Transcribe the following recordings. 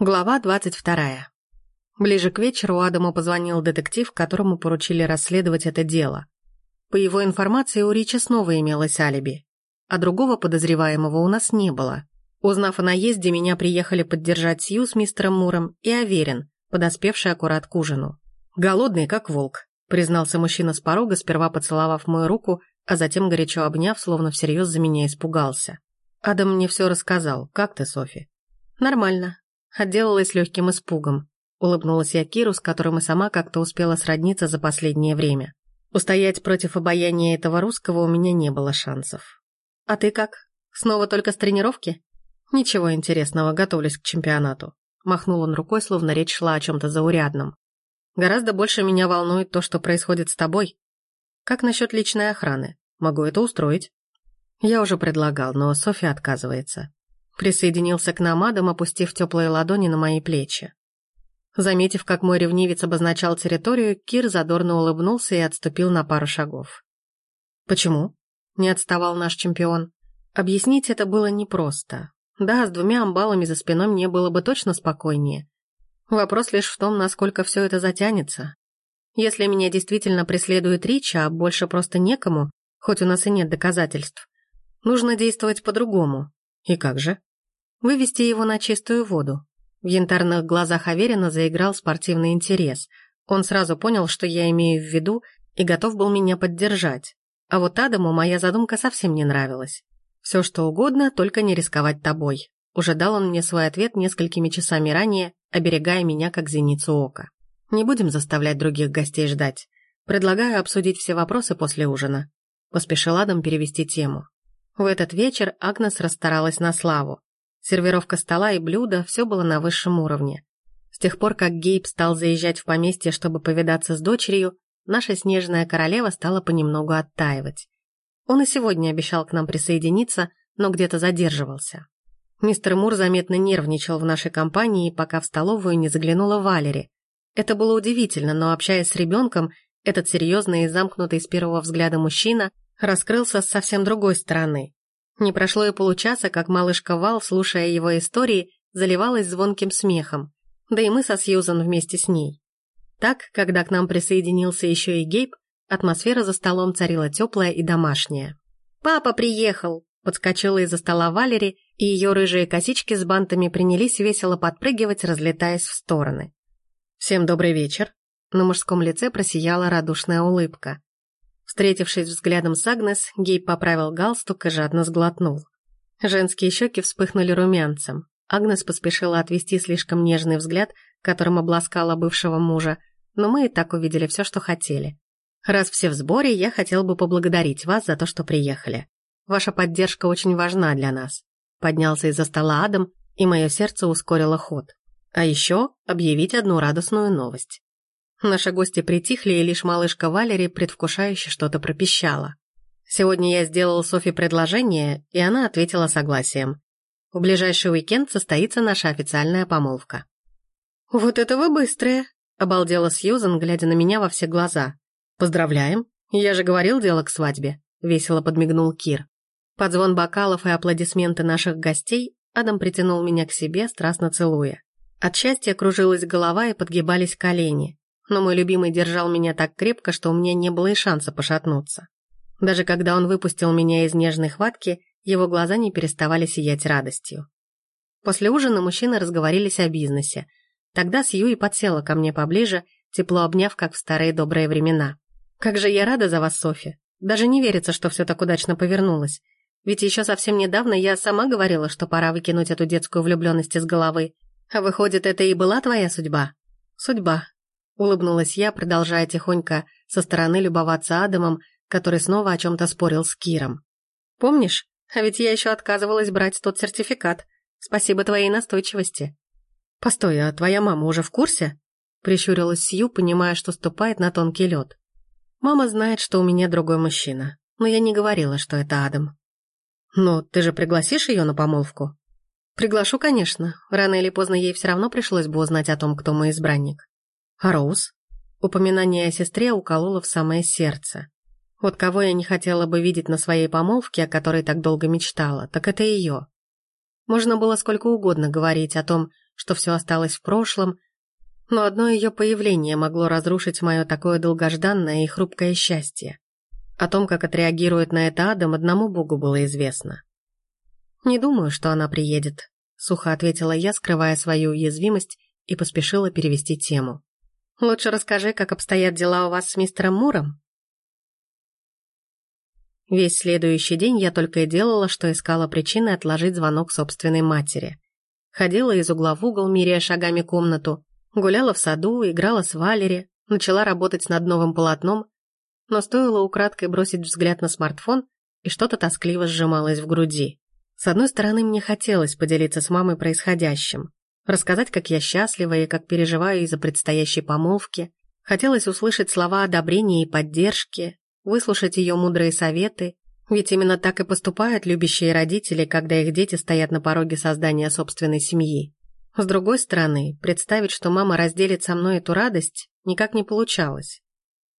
Глава двадцать вторая. Ближе к вечеру Адаму позвонил детектив, которому поручили расследовать это дело. По его информации, у Рича снова имелось алиби, а другого подозреваемого у нас не было. Узнав о наезде, меня приехали поддержать Сью с мистером Муром и Аверин, подоспевший аккурат к ужину. «Голодный, как волк», — признался мужчина с порога, сперва поцеловав мою руку, а затем горячо обняв, словно всерьез за меня испугался. Адам мне все рассказал. «Как ты, Софи?» «Нормально», Отделалась легким испугом. Улыбнулась я Киру, с которым и сама как-то успела сродниться за последнее время. Устоять против обаяния этого русского у меня не было шансов. «А ты как? Снова только с тренировки?» «Ничего интересного, готовлюсь к чемпионату». Махнул он рукой, словно речь шла о чем-то заурядном. «Гораздо больше меня волнует то, что происходит с тобой. Как насчет личной охраны? Могу это устроить?» Я уже предлагал, но Софья отказывается. Присоединился к нам Адам, опустив теплые ладони на мои плечи. Заметив, как мой ревнивец обозначал территорию, Кир задорно улыбнулся и отступил на пару шагов. «Почему?» — не отставал наш чемпион. Объяснить это было непросто. Да, с двумя амбалами за спиной мне было бы точно спокойнее. Вопрос лишь в том, насколько все это затянется. Если меня действительно преследует Рич, а больше просто некому, хоть у нас и нет доказательств, нужно действовать по-другому. И как же? Вывести его на чистую воду. В янтарных глазах Аверина заиграл спортивный интерес. Он сразу понял, что я имею в виду, и готов был меня поддержать. А вот Адаму моя задумка совсем не нравилась. Все что угодно, только не рисковать тобой. Уже дал он мне свой ответ несколькими часами ранее, оберегая меня как зеницу ока. Не будем заставлять других гостей ждать. Предлагаю обсудить все вопросы после ужина. Поспешил Адам перевести тему. В этот вечер Агнес расстаралась на славу. Сервировка стола и блюда – все было на высшем уровне. С тех пор, как Гейб стал заезжать в поместье, чтобы повидаться с дочерью, наша снежная королева стала понемногу оттаивать. Он и сегодня обещал к нам присоединиться, но где-то задерживался. Мистер Мур заметно нервничал в нашей компании, пока в столовую не заглянула Валери. Это было удивительно, но общаясь с ребенком, этот серьезный и замкнутый с первого взгляда мужчина раскрылся с совсем другой стороны. Не прошло и получаса, как малышка Вал, слушая его истории, заливалась звонким смехом, да и мы со Сьюзан вместе с ней. Так, когда к нам присоединился еще и Гейб, атмосфера за столом царила теплая и домашняя. «Папа приехал!» – подскочила из-за стола Валери, и ее рыжие косички с бантами принялись весело подпрыгивать, разлетаясь в стороны. «Всем добрый вечер!» На мужском лице просияла радушная улыбка. Встретившись взглядом с Агнес, Гей поправил галстук и жадно сглотнул. Женские щеки вспыхнули румянцем. Агнес поспешила отвести слишком нежный взгляд, которым обласкала бывшего мужа, но мы и так увидели все, что хотели. Раз все в сборе, я хотел бы поблагодарить вас за то, что приехали. Ваша поддержка очень важна для нас. Поднялся из-за стола Адам, и мое сердце ускорило ход. А еще объявить одну радостную новость. Наши гости притихли, и лишь малышка Валери предвкушающе что-то пропищала. Сегодня я сделал Софи предложение, и она ответила согласием. В ближайший уикенд состоится наша официальная помолвка. «Вот это вы быстрые!» — обалдела Сьюзан, глядя на меня во все глаза. «Поздравляем! Я же говорил дело к свадьбе!» — весело подмигнул Кир. Под звон бокалов и аплодисменты наших гостей Адам притянул меня к себе, страстно целуя. От счастья кружилась голова и подгибались колени но мой любимый держал меня так крепко, что у меня не было и шанса пошатнуться. Даже когда он выпустил меня из нежной хватки, его глаза не переставали сиять радостью. После ужина мужчины разговорились о бизнесе. Тогда Сьюи подсела ко мне поближе, тепло обняв, как в старые добрые времена. «Как же я рада за вас, Софи! Даже не верится, что все так удачно повернулось. Ведь еще совсем недавно я сама говорила, что пора выкинуть эту детскую влюбленность из головы. А выходит, это и была твоя судьба?» «Судьба», Улыбнулась я, продолжая тихонько со стороны любоваться Адамом, который снова о чем-то спорил с Киром. «Помнишь? А ведь я еще отказывалась брать тот сертификат. Спасибо твоей настойчивости». «Постой, а твоя мама уже в курсе?» Прищурилась Сью, понимая, что ступает на тонкий лед. «Мама знает, что у меня другой мужчина, но я не говорила, что это Адам». «Но ты же пригласишь ее на помолвку?» «Приглашу, конечно. Рано или поздно ей все равно пришлось бы узнать о том, кто мой избранник». А Роуз? Упоминание о сестре укололо в самое сердце. Вот кого я не хотела бы видеть на своей помолвке, о которой так долго мечтала, так это ее. Можно было сколько угодно говорить о том, что все осталось в прошлом, но одно ее появление могло разрушить мое такое долгожданное и хрупкое счастье. О том, как отреагирует на это Адам, одному Богу было известно. «Не думаю, что она приедет», — сухо ответила я, скрывая свою уязвимость, и поспешила перевести тему. «Лучше расскажи, как обстоят дела у вас с мистером Муром?» Весь следующий день я только и делала, что искала причины отложить звонок собственной матери. Ходила из угла в угол, меряя шагами комнату, гуляла в саду, играла с Валери, начала работать над новым полотном, но стоило украдкой бросить взгляд на смартфон, и что-то тоскливо сжималось в груди. С одной стороны, мне хотелось поделиться с мамой происходящим, рассказать, как я счастлива и как переживаю из-за предстоящей помолвки. Хотелось услышать слова одобрения и поддержки, выслушать ее мудрые советы, ведь именно так и поступают любящие родители, когда их дети стоят на пороге создания собственной семьи. С другой стороны, представить, что мама разделит со мной эту радость, никак не получалось.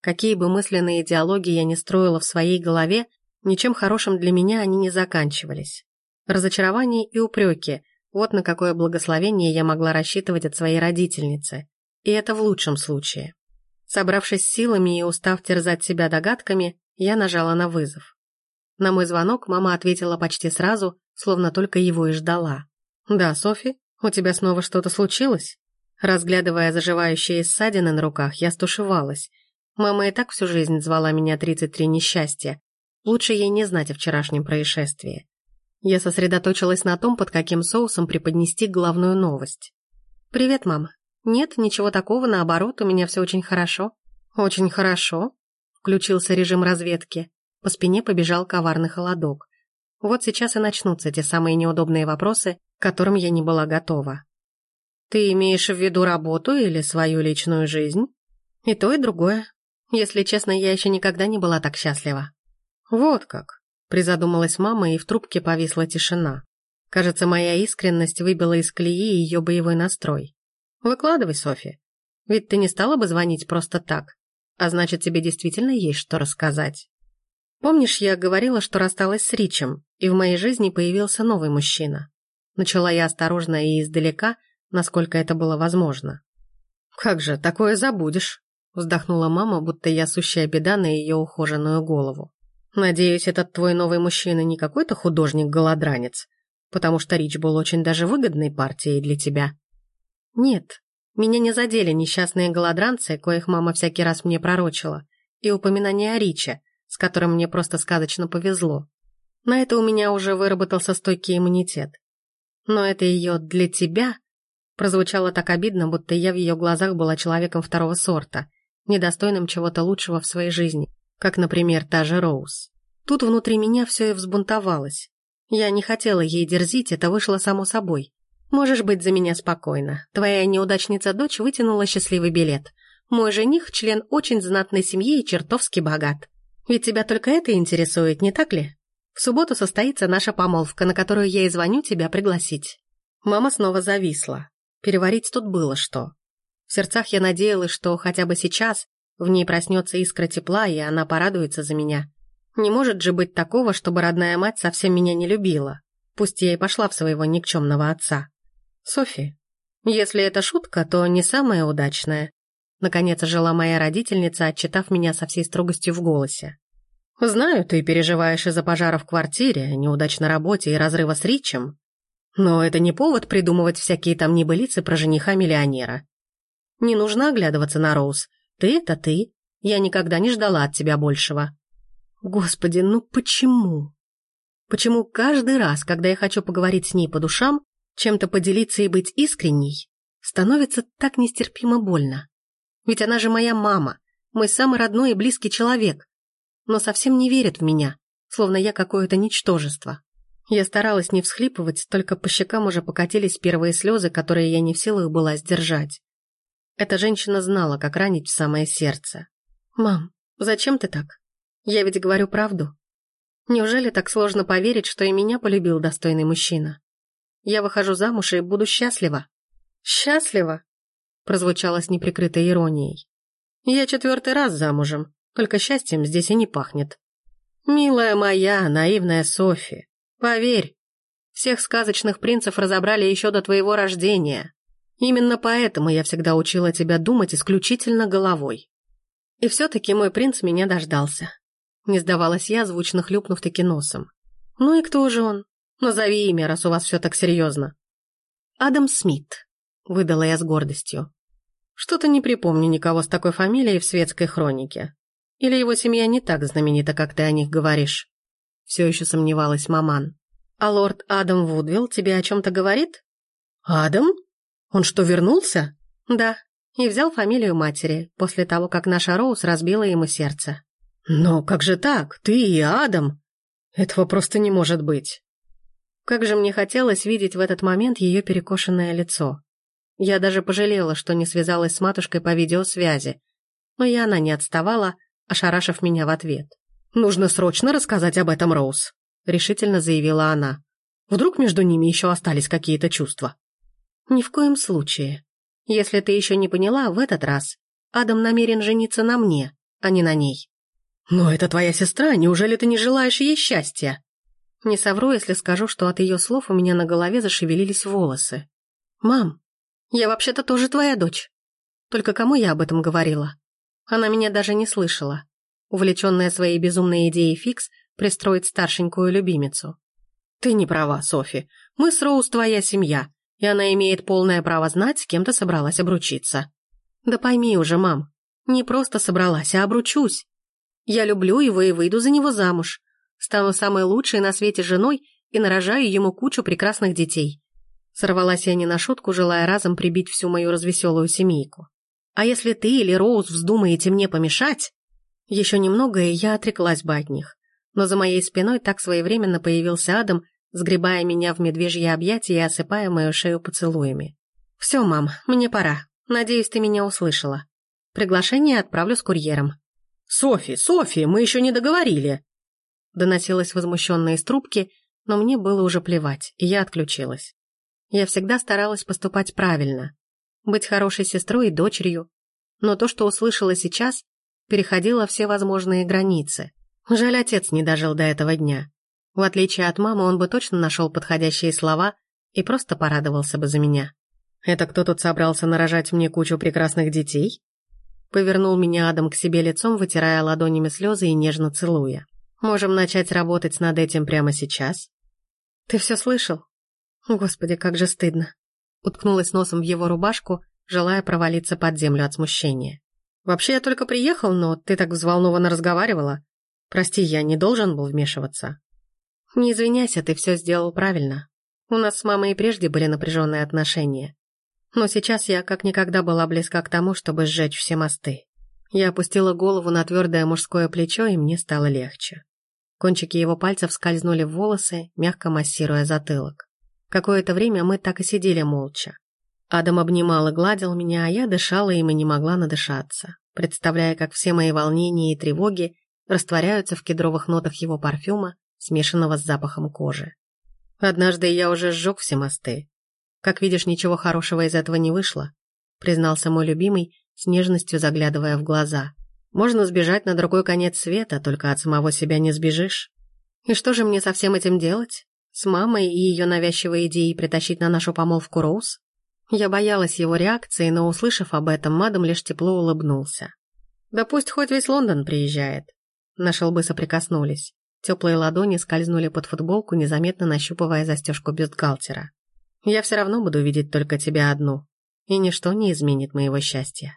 Какие бы мысленные идеологии я ни строила в своей голове, ничем хорошим для меня они не заканчивались. Разочарование и упреки – вот на какое благословение я могла рассчитывать от своей родительницы. И это в лучшем случае. Собравшись силами и устав терзать себя догадками, я нажала на вызов. На мой звонок мама ответила почти сразу, словно только его и ждала. «Да, Софи, у тебя снова что-то случилось?» Разглядывая заживающие ссадины на руках, я стушевалась. Мама и так всю жизнь звала меня 33 несчастья. Лучше ей не знать о вчерашнем происшествии. Я сосредоточилась на том, под каким соусом преподнести главную новость. «Привет, мама. «Нет, ничего такого, наоборот, у меня все очень хорошо». «Очень хорошо?» Включился режим разведки. По спине побежал коварный холодок. Вот сейчас и начнутся те самые неудобные вопросы, к которым я не была готова. «Ты имеешь в виду работу или свою личную жизнь?» «И то, и другое. Если честно, я еще никогда не была так счастлива». «Вот как», — призадумалась мама, и в трубке повисла тишина. Кажется, моя искренность выбила из колеи ее боевой настрой. Выкладывай, Софи. Ведь ты не стала бы звонить просто так. А значит, тебе действительно есть что рассказать. Помнишь, я говорила, что рассталась с Ричем, и в моей жизни появился новый мужчина. Начала я осторожно и издалека, насколько это было возможно. «Как же, такое забудешь», — вздохнула мама, будто я сущая беда на ее ухоженную голову. «Надеюсь, этот твой новый мужчина не какой-то художник-голодранец, потому что Рич был очень даже выгодной партией для тебя». Нет, меня не задели несчастные голодранцы, коих мама всякий раз мне пророчила, и упоминание о Риче, с которым мне просто сказочно повезло. На это у меня уже выработался стойкий иммунитет. Но это ее «для тебя» прозвучало так обидно, будто я в ее глазах была человеком второго сорта, недостойным чего-то лучшего в своей жизни, как, например, та же Роуз. Тут внутри меня все и взбунтовалось. Я не хотела ей дерзить, это вышло само собой. Можешь быть за меня спокойна. Твоя неудачница-дочь вытянула счастливый билет. Мой жених – член очень знатной семьи и чертовски богат. Ведь тебя только это интересует, не так ли? В субботу состоится наша помолвка, на которую я и звоню тебя пригласить». Мама снова зависла. Переварить тут было что. В сердцах я надеялась, что хотя бы сейчас в ней проснется искра тепла, и она порадуется за меня. Не может же быть такого, чтобы родная мать совсем меня не любила. Пусть я и пошла в своего никчемного отца. «Софи, если это шутка, то не самая удачная», наконец ожила моя родительница, отчитав меня со всей строгостью в голосе. «Знаю, ты переживаешь из-за пожара в квартире, неудач на работе и разрыва с Ричем, но это не повод придумывать всякие там небылицы про жениха-миллионера. Не нужно оглядываться на Роуз. Ты — это ты. Я никогда не ждала от тебя большего». Господи, ну почему? Почему каждый раз, когда я хочу поговорить с ней по душам, чем-то поделиться и быть искренней становится так нестерпимо больно. Ведь она же моя мама, мой самый родной и близкий человек, но совсем не верит в меня, словно я какое-то ничтожество. Я старалась не всхлипывать, только по щекам уже покатились первые слезы, которые я не в силах была сдержать. Эта женщина знала, как ранить в самое сердце. «Мам, зачем ты так? Я ведь говорю правду. Неужели так сложно поверить, что и меня полюбил достойный мужчина?» Я выхожу замуж и буду счастлива». «Счастлива?» прозвучало с неприкрытой иронией. «Я четвертый раз замужем, только счастьем здесь и не пахнет». «Милая моя, наивная Софи, поверь, всех сказочных принцев разобрали еще до твоего рождения, Именно поэтому я всегда учила тебя думать исключительно головой. И все-таки мой принц меня дождался. Не сдавалась я, звучно хлюпнув таки носом. Ну и кто же он? Назови имя, раз у вас все так серьезно. Адам Смит, выдала я с гордостью. Что-то не припомню никого с такой фамилией в светской хронике. Или его семья не так знаменита, как ты о них говоришь? Все еще сомневалась маман. А лорд Адам Вудвилл тебе о чем-то говорит? Адам? Он что, вернулся? Да, и взял фамилию матери, после того, как наша Роуз разбила ему сердце. Но как же так? Ты и Адам? Этого просто не может быть. Как же мне хотелось видеть в этот момент ее перекошенное лицо. Я даже пожалела, что не связалась с матушкой по видеосвязи, но и она не отставала, ошарашив меня в ответ. «Нужно срочно рассказать об этом, Роуз», — решительно заявила она. «Вдруг между ними еще остались какие-то чувства?» «Ни в коем случае. Если ты еще не поняла, в этот раз Адам намерен жениться на мне, а не на ней». «Но это твоя сестра, неужели ты не желаешь ей счастья?» Не совру, если скажу, что от ее слов у меня на голове зашевелились волосы. «Мам, я вообще-то тоже твоя дочь. Только кому я об этом говорила?» Она меня даже не слышала. Увлеченная своей безумной идеей Фикс пристроить старшенькую любимицу. «Ты не права, Софи. Мы с Роуз твоя семья, и она имеет полное право знать, с кем ты собралась обручиться». «Да пойми уже, мам, не просто собралась, а обручусь. Я люблю его и выйду за него замуж. Стану самой лучшей на свете женой и нарожаю ему кучу прекрасных детей. Сорвалась я не на шутку, желая разом прибить всю мою развеселую семейку. А если ты или Роуз вздумаете мне помешать? Еще немного, и я отреклась бы от них. Но за моей спиной так своевременно появился Адам, сгребая меня в медвежье объятия и осыпая мою шею поцелуями. «Все, мам, мне пора. Надеюсь, ты меня услышала. Приглашение отправлю с курьером». «Софи, Софи, мы еще не договорили!» Доносилось возмущенно из трубки, но мне было уже плевать, и я отключилась. Я всегда старалась поступать правильно, быть хорошей сестрой и дочерью, но то, что услышала сейчас, переходило все возможные границы. Жаль, отец не дожил до этого дня. В отличие от мамы, он бы точно нашел подходящие слова и просто порадовался бы за меня. «Это кто тут собрался нарожать мне кучу прекрасных детей?» Повернул меня Адам к себе лицом, вытирая ладонями слезы и нежно целуя. «Можем начать работать над этим прямо сейчас?» «Ты все слышал?» «Господи, как же стыдно!» Уткнулась носом в его рубашку, желая провалиться под землю от смущения. «Вообще я только приехал, но ты так взволнованно разговаривала. Прости, я не должен был вмешиваться». «Не извиняйся, ты все сделал правильно. У нас с мамой и прежде были напряженные отношения. Но сейчас я как никогда была близка к тому, чтобы сжечь все мосты. Я опустила голову на твердое мужское плечо, и мне стало легче. Кончики его пальцев скользнули в волосы, мягко массируя затылок. Какое-то время мы так и сидели молча. Адам обнимал и гладил меня, а я дышала им и не могла надышаться, представляя, как все мои волнения и тревоги растворяются в кедровых нотах его парфюма, смешанного с запахом кожи. Однажды я уже сжег все мосты, как видишь, ничего хорошего из этого не вышло, признался мой любимый, с нежностью заглядывая в глаза. Можно сбежать на другой конец света, только от самого себя не сбежишь. И что же мне со всем этим делать? С мамой и ее навязчивой идеей притащить на нашу помолвку Роуз? Я боялась его реакции, но, услышав об этом, Мадам лишь тепло улыбнулся. «Да пусть хоть весь Лондон приезжает». Наши лбы соприкоснулись. Теплые ладони скользнули под футболку, незаметно нащупывая застежку бюстгальтера. Я все равно буду видеть только тебя одну, и ничто не изменит моего счастья.